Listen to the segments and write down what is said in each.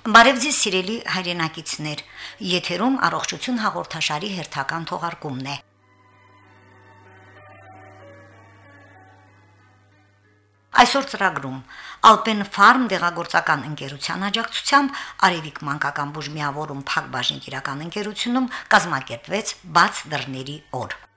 Բարև ձեզ սիրելի հայրենակիցներ։ Եթերում առողջություն հաղորդաշարի հերթական թողարկումն է։ Այսօր ծրագրում. Alpen Farm դեղագործական ընկերության աջակցությամբ Արևիկ մանկական բուժմիավորում Փակ բաժին տիրական ընկերությունում կազմակերպվեց բաց դռների օր։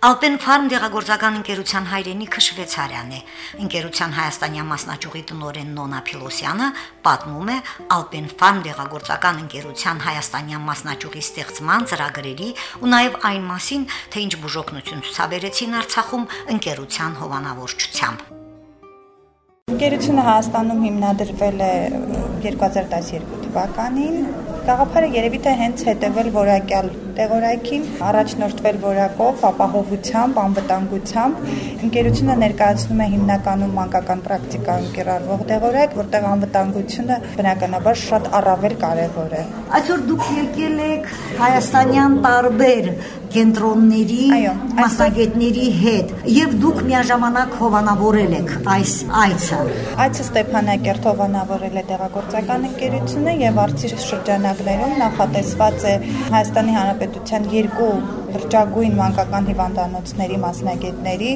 Alpen Farm դեղագործական ընկերության հայրենիքը Շվեյցարիան է։ Ընկերության հայաստանյան մասնաճյուղի տնօրեն Նոնա Փիլոսյանը պատմում է Alpen Farm դեղագործական ընկերության հայաստանյան մասնաճյուղի ստեղծման ծրագրերի ու նաև այն մասին, թե ինչ բուժօգնություն ցուցաբերեցին Արցախում ընկերության հովանավորչությամբ։ Ընկերությունը Հայաստանում հիմնադրվել է 2012 թվականին Գաղափարը երևի թե հենց հետևել որակյալ տեղորայքին, առաջնորդվել որակով, ապահովությամբ, անվտանգությամբ։ Ընկերությունը ներկայացնում է հիմնականում մանկական պրակտիկայում կիրառվող տեղորայք, որտեղ անվտանգությունը բնականաբար շատ առավել կարևոր է։ Այսօր դուք եկել եք հայաստանյան տարբեր կենտրոնների մասնագետների հետ եւ դուք միաժամանակ հովանավորել եք այս այցը։ Այցը Ստեփանակերտ հովանավորել է տեղագործական ընկերությունը եւ արծի շրջանակներում նախատեսված է Հայաստանի Հանրապետության երկու լրջագույն մանկական հիվանդանոցների մասնագետների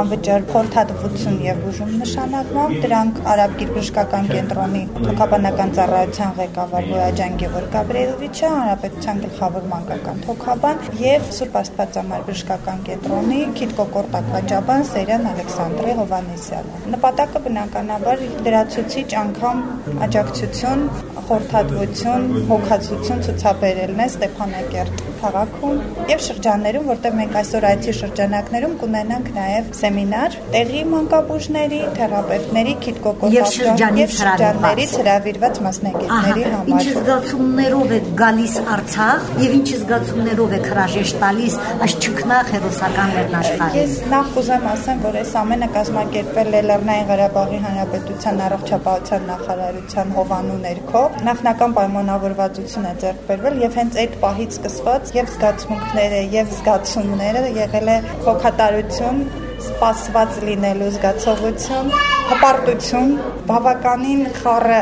անվճար խորհրդատվություն եւ բուժում նշանակմամբ դրանք Արաբգիր բժշկական կենտրոնի թոքաբանական ծառայության ղեկավար Վոյաջան Գևոր Գաբրիելովիչը, Հանրապետության գլխավոր մանկական թոքաբան եւ Սուրբ Աստվածամար բժշկական կենտրոնի քիթկոկորտ ակնճաբան Սերյան Ալեքսանդրե Հովանեսյանը։ Նպատակը բնականաբար դրացուցիչ անգամ աջակցություն, խորհրդատվություն, հոգացություն ցուցաբերելն է Ստեփանակերտ քաղաքում եւ շրջաններում, որտեղ մենք այսօր այցի շրջանակներում կունենանք նաեւ սեմինար տեղի մանկաբույժների, թերապևտների, քիթկոկոտական եւ շրջաններից հրավիրված մասնագետների համար։ Ինչ զգացումներով եք գալիս Արցախ եւ ինչ զգացումներով եք հրաժեշտ տալիս այս ճկնախ հերոսական լեռնաշխարհին։ Ես նախ կուզեմ ասեմ, որ այս ամենը կազմակերպվել է Լեռնային Ղարաբաղի Հանրապետության առողջապահության նախարարության հովանու ներքո։ Նախնական պայմանավորվածություն է ձեռք բերվել եւ հենց այդ պահից սկսված եւ զգացմունքները եւ զգացումները եղել է հոգատարություն սպասված լինելու զգացողություն, հպարտություն, բավականին խառը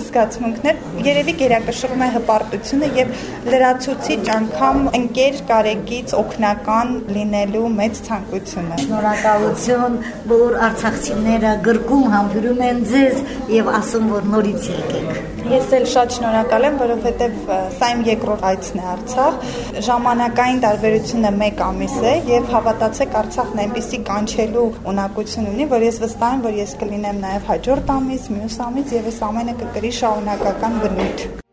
զգացմունքներ, երևի գերակշռում է հպարտությունը եւ լրացուցիչ անգամ ընկեր կարեկից օգնական լինելու մեծ ցանկությունը։ Շնորհակալություն, որ արցախցիները գրկում համբուրում են ձեզ եւ ասում, որ նորից եկեք։ Ես էլ շատ շնորհակալ եմ, որովհետեւ սա իմ երկրորդ այցն է Արցախ։ Ժամանակային տարբերությունը 1 ամիս է եւ հավատացեք Արցախն այնպեսի կանչելու ունակություն ունի, որ ես վստահ եմ, որ ես կլինեմ նաեւ հաջորդ ամիս, մյուս ամիս եւ այս ամենը կկրի շարունակական բնույթ։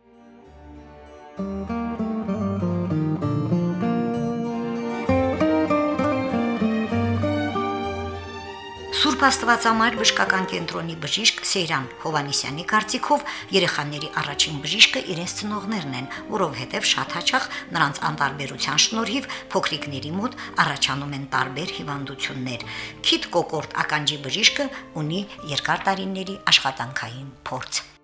Աստվածամայր բժշկական կենտրոնի բժիշկ Սեյրան Հովանիսյանի կարծիքով երեխաների առաջին բժիշկը իրենց ծնողներն են, որովհետև շատ հաճախ նրանց անտարբերության շնորհիվ փոքրիկների մոտ առաջանում են տարբեր հիվանդություններ։ Քիթ կոկորտ ականջի բժիշկը ունի երկար տարիների աշխատանքային փորձ։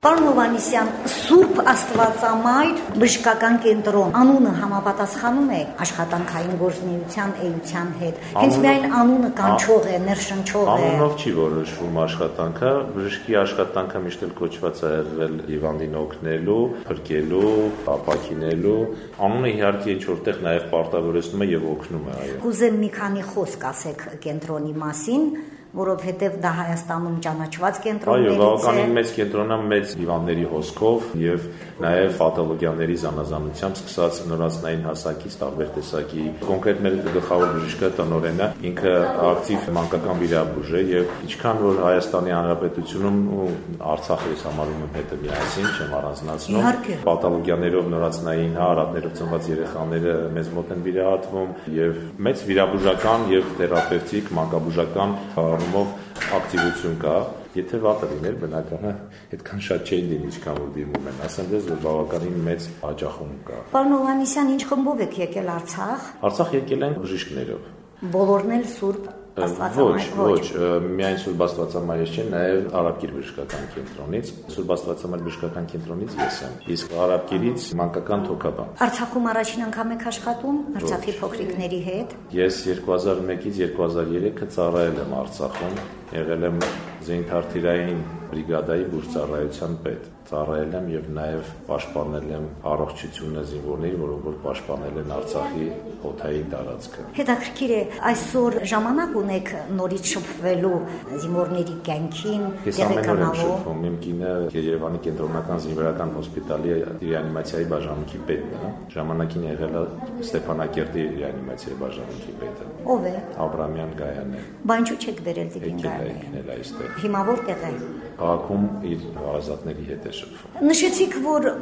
Պարոն Հովանիսյան, Սուրբ Աստվածամայր բժշկական կենտրոն անունը համապատասխանում է աշխատանքային գործունեության էության հետ։ Հենց միայն անունը կանչող է, ներշնչող է։ Անունով չի որոշվում աշխատանքը, բժշկի աշխատանքը միշտ էլ կոչված է եղել հիվանդին օգնելու, փրկելու, ապակինելու։ Անունը իհարկե ինչ որտեղ նաև պարտավորեցնում է եւ օգնում է, այո։ Կուզեմ մի քանի խոսք ասեք կենտրոնի մասին որովհետև դա Հայաստանում ճանաչված կենտրոններից է։ Այո, բավականին մեծ կենտրոնը մեծ հիվանդների հոսքով եւ նաեւ պաթոլոգիաների զանազանությամբ սկսած նորածնային հասակից տարբեր տեսակի կոնկրետ մեր գլխավոր բժիշկը տնորենը ինքը ակտիվ մանկական վիրաբույժ է եւ ինչքան որ Հայաստանի Հանրապետությունում ու Արցախը ես համարում եմ հետը միասին, չեմ առանձնացնում, պաթոլոգիաներով նորածնային հարատներով ծնված երեխաները մեզ մոտ են վիրահատվում եւ մեծ վիրաբուժական եւ թերապևտիկ մանկաբուժական առումով ակտիվություն կա, եթե վատը լիներ բնականը այդքան շատ չէին լինի, ինչքան որ դիմում են։ Ասեմ դες որ բավականին մեծ աջախում կա։ Պարոն Օվանիսյան, ինչ խմբով եք եկել Արցախ։ Արցախ եկել են բժիշկներով։ Բոլորն էլ Սուրբ Ոչ, ոչ, միայն Սուրբ Աստվածամայրից չէ, նաև Արաբկիր բժշկական կենտրոնից։ Սուրբ Աստվածամայր բժշկական կենտրոնից ես եմ։ Իսկ Արաբկիրից մանկական թոքաբան։ Արցախում առաջին անգամ եք աշխատում Արցախի փոքրիկների հետ։ Ես 2001-ից 2003-ը ծառայել եմ Արցախում, եղել եմ զինթարթիրային բրիգադայի բուրծառայության պետ ծառայել եմ եւ նաեւ պաշտպանել եմ առողջությունը զինվորների, որոնք որ պաշտպանել են Արցախի օթային տարածքը։ Հետաքրքիր է, այսօր ժամանակ ունեք նորից շփվելու զինվորների կյանքին, տեղեկանալու։ Իմ կինը Երևանի կենտրոնական զինվորական հոսպիտալի ռեանիմացիայի բաժանմունքի պետն է։ Ժամանակին եղել է Ստեփանակերտի ռեանիմացիայի բաժանմունքի պետը։ Ո՞վ է։ Աբրամյան Գայանն է։ Բան ինչու չեք վերել Տիգին Գայանին։ Եկել է այստեղ։ Հիմա որտեղ է։ Քաղաքում իր հարազատների հետ է շփվում։ Նշեցիք, որ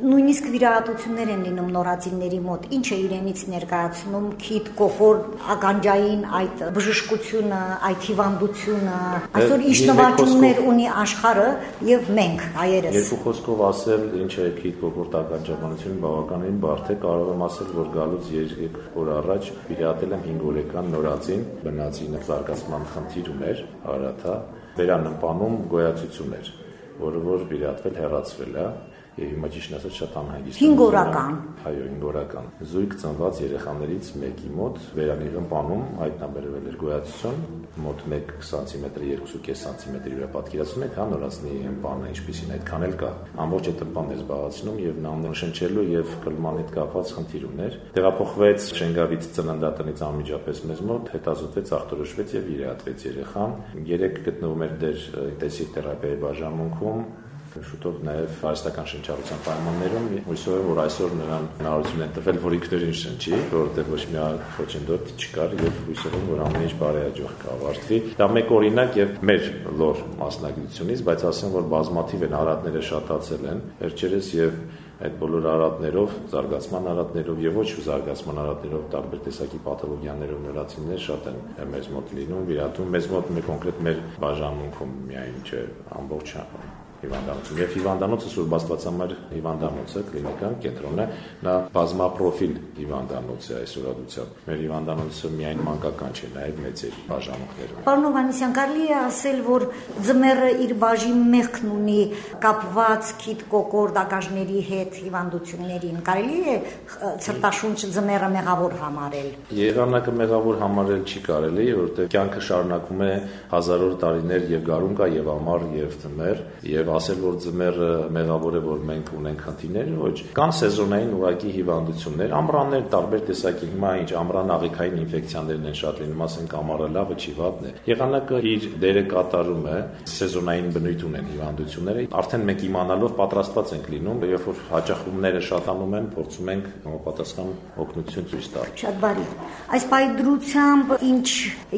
նույնիսկ վիրահատություններ են լինում նորածինների մոտ։ Ինչ է իրենից ներկայացնում քիթ կոխոր ականջային այդ բժշկությունը, այդ հիվանդությունը։ Այսօր ինչ նվաճումներ ունի աշխարհը եւ մենք հայերս։ Երկու խոսքով ասել, ինչ է քիթ կոխոր ականջաբանությունը բավականին բարդ է, կարող եմ ասել, որ գալուց 3 օր առաջ վիրահատել եմ 5 օրեկան նորածին, բնածին զարգացման խնդիր ուներ, արաթա, վերանպանում գոյացություններ որը որ վիրատվել հեռացվել է եւ հիմա ճիշտ ասած շատ անհագիստ 5 օրական այո 5 օրական զույգ ծնված երեխաներից մեկի մոտ վերանիրն պանում հայտնաբերվել էր գոյացություն մոտ 1 սանտիմետր 2.5 սանտիմետրի վրա պատկերացնում եք հա նորածնի ըմպանը ինչպեսին այդքան էլ կա ամբողջ այդ ըմպանն է զբաղացնում եւ նանշնչելու եւ կլման հետ կապված խնդիր ուներ տեղափոխվեց Շենգավից ծննդատնից անմիջապես մեզ մոտ հետազոտվեց ախտորոշվեց եւ իրացվեց երեխան երեք գտնվում էր դեր ինտենսիվ թերապիայի բաժանմունքում շուտով նաև հարստական շնչառության պայմաններում հույսով եմ որ այսօր նրան հնարավորություն են տվել որ ինքնուրույն շնչի որովհետև ոչ մի խոչընդոտ չկար եւ հույսով եմ որ ամեն ինչ բարեհաջող կավարտվի դա մեկ օրինակ եւ մեր լոր մասնագիտությունից բայց ասեմ որ բազմաթիվ են արատները շատացել են վերջերս եւ այդ բոլոր արատներով, զարգացման արատներով եւ ոչ զարգացման արատներով տարբեր տեսակի պաթոլոգիաներով նորացիններ շատ են մեզ մոտ լինում, վիրատում մեզ մոտ մի կոնկրետ մեր բաժանմունքում միայն չէ ամբողջ հիվանդանոցում։ Եվ հիվանդանոցը Սուրբ Աստվածամայր հիվանդանոցը, կլինիկան, կենտրոնն է, նա բազմապրոֆիլ հիվանդանոց է այս ուրախությամբ։ Մեր հիվանդանոցը միայն մանկական չէ, նաև մեծեր բաժանմունքներում։ Պարոն Հովանեսյան, կարելի է ասել, որ ձմեռը իր բաժին մեղքն ունի կապված քիթ կոկոր դակաժների հետ հիվանդություններին։ Կարելի է ցրտաշունչ ձմեռը մեղավոր համարել։ Եղանակը մեղավոր համարել չի կարելի, որովհետև կյանքը շարունակվում է հազարավոր տարիներ եւ գարուն կա եւ ամառ եւ ձմեռ եւ ասել, որ ձմեռը մեղավոր է, որ մենք ունենք խնդիրներ, ոչ։ Կան սեզոնային ուղակի հիվանդություններ, ամռաններ տարբեր տեսակի, հիմա ինչ ամռան աղիքային ինֆեկցիաներն են շատ լինում, ասենք ամառը լավը չի վատն է։ Եղանակը իր դերը կատարում է, սեզոնային բնույթ ունեն հիվանդությունները։ Արդեն մենք իմանալով պատրաստված ենք լինում, երբ որ հաճախումները շատանում են, փորձում ենք համապատասխան օգնություն ցույց տալ։ Շատ բարի։ Այս պայդրությամբ ինչ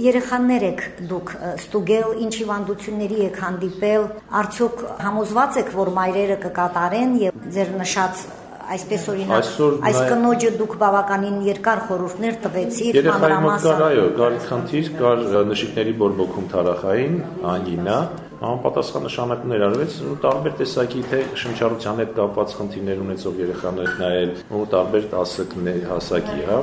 երեխաներ եք դուք ստուգել, ինչ հիվանդությունների եք հանդիպել, արդյոք համոզված եք, որ մայրերը կկատարեն եւ ձեր նշած այսպես օրինակ այս կնոջը դուք բավականին երկար խորհուրդներ տվեցիք մանրամասն կար այո կար խնդիր կար նշիկների բորբոքում թարախային անգինա համապատասխան նշանակներ արվեց ու տարբեր տեսակի թե շնչառության հետ կապված խնդիրներ ունեցող երեխաներ նայել ու տարբեր տասակներ հասակի հա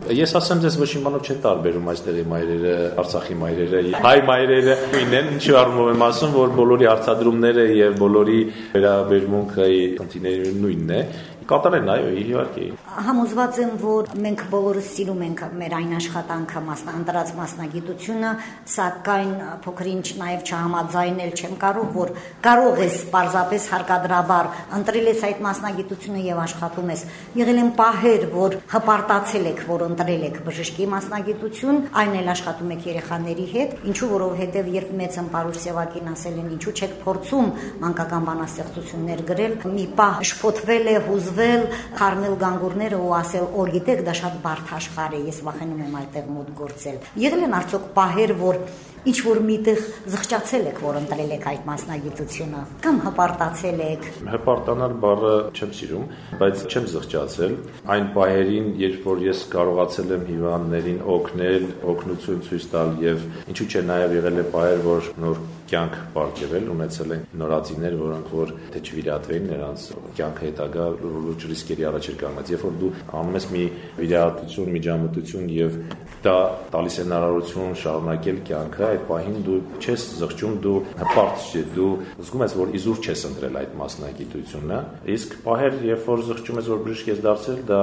Ես ասեմ ձեզ ոչ մի բանով չեն տարբերում այստեղի մայրերը, Արցախի մայրերը, հայ մայրերը նույնն են, ինչու առումով եմ ասում, որ բոլորի հարցադրումները եւ բոլորի վերաբերմունքը խնդիրների նույնն է կատարեն, այո, իհարկե։ Համոզված եմ, որ մենք բոլորս սիրում ենք մեր այն աշխատանքը, մասնանտրած մասնագիտությունը, սակայն փոքրինչ նաև չհամաձայնել չեմ կարող, որ կարող ես պարզապես հարկադրաբար ընտրել ես այդ մասնագիտությունը եւ աշխատում ես։ Եղել են պահեր, որ հպարտացել եք, որ ընտրել եք բժշկի մասնագիտություն, այն էլ աշխատում եք երեխաների հետ, ինչու որովհետեւ երբ մեծ ըմպարուր Սևակին ասել են, ինչու չեք փորձում մանկական բանաստեղծություններ գրել, մի պահ շփոթվել է, հուզվել նստվել, խառնել գանգուրները ու ասել՝ «Օ, գիտեք, դա շատ բարդ աշխարհ է, ես վախենում եմ այդտեղ մոտ գործել»։ Եղել են արդյոք պահեր, որ ինչ որ միտեղ զղջացել եք, որ ընտրել եք այդ մասնագիտությունը, կամ հպարտացել եք։ Հպարտանալ բառը չեմ սիրում, բայց չեմ զղջացել։ Այն պահերին, երբ որ ես կարողացել եմ հիվանդներին օգնել, օգնություն ցույց տալ եւ ինչու՞ չէ նաեւ եղել է պահեր, որ նոր կյանք բարգեվել, ունեցել են նորածիներ, որոնք որ թե չվիրատվեին նրանց կյանքը հետագա լուրջ ռիսկերի առաջ էր կանգնած։ Երբ որ դու անում ես մի վիրահատություն, միջամտություն եւ դա տալիս է հնարավորություն շարունակել կյանքը, այդ պահին դու չես զղջում, դու հպարտ ես, դու զգում ես, որ իզուր չես ընտրել այդ մասնագիտությունը, իսկ պահեր, երբ որ զղջում ես, որ բժիշկ ես դարձել, դա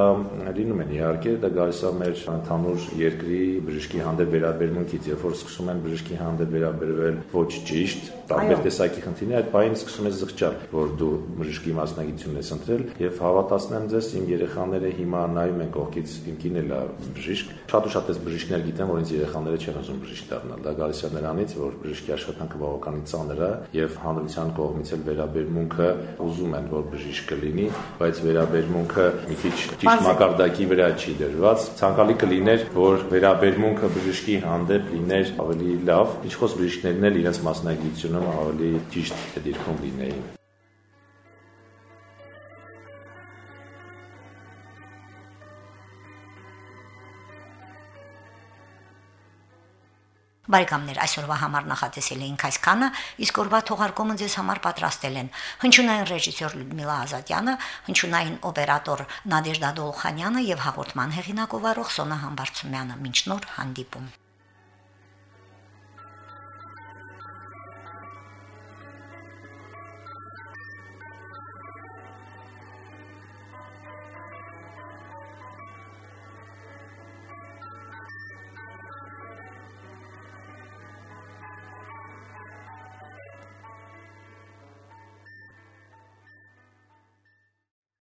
լինում են իհարկե, դա գալիս է մեր ընդհանուր երկրի բժշկի հանդեպ վերաբերմունքից, երբ որ սկսում են բժշկի հանդեպ վերաբերվել ոչ ճիշտ, տարբեր տեսակի խնդիրներ, այդ պահին սկսում ես զղջալ, որ դու բժշկի մասնագիտությունն ես ընտրել եւ հավատացնեմ ձեզ, իմ երեխաները հիմա նայում են կողքից իմ կինն էլ բժիշկ։ Շատ ու շատ էս բժիշկներ գիտեն, որ ինձ երեխաները չեն ուզում բժիշկ դառնալ։ Դա գալիս է նրանից, որ բժշկի աշխատանքը բավականին ծանր է եւ հանրության կողմից էլ վերաբերմունքը ուզում են, որ բժիշկ կլինի, բայց վերաբերմունքը մի քիչ ճիշտ մակարդակի վրա չի դրված։ Ցանկալի կլիներ, որ վերաբերմունքը բժշկի հանդեպ լիներ ավելի լավ, ինչքոս բժիշկներն էլ իրենց մասնագիտությունում ավելի ճիշտ դիրքում լինեին։ Բարեկամներ, այսօրվա համար նախատեսել էինք այսքանը, իսկ օրվա թողարկումը ձեզ համար պատրաստել են հնչյունային ռեժիսոր Լյուդմիլա Ազատյանը, հնչյունային օպերատոր Նադեժդա Դոլխանյանը եւ հաղորդման հեղինակ ով Սոնա Համբարձումյանը։ Մինչ նոր հանդիպում։